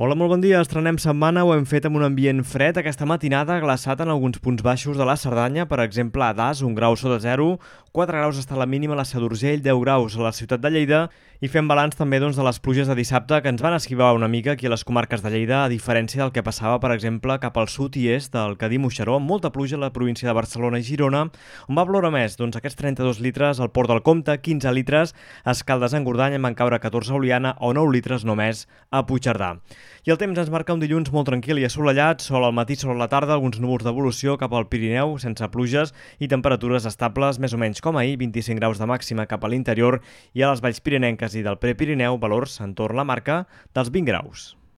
Hola, molt bon dia. Estrenem setmana, ho hem fet amb un ambient fred aquesta matinada, glaçat en alguns punts baixos de la Cerdanya, per exemple a Das, un grau sota zero, 4 graus està la mínima a la Seu d'Urgell, 10 graus a la ciutat de Lleida, i fem balanç també doncs, de les pluges de dissabte que ens van esquivar una mica aquí a les comarques de Lleida, a diferència del que passava, per exemple, cap al sud i est del Cadí Moixeró, amb molta pluja a la província de Barcelona i Girona, on va ploure més, doncs aquests 32 litres al Port del Comte, 15 litres a Escaldes en Gordany, en van caure 14 a Oliana o 9 litres només a Puigcerdà. I el temps ens marca un dilluns molt tranquil i assolellat, sol al matí, sol a la tarda, alguns núvols d'evolució cap al Pirineu, sense pluges i temperatures estables, més o menys com ahir, 25 graus de màxima cap a l'interior i a les valls pirinenques i del Prepirineu valors entorn la marca dels 20 graus.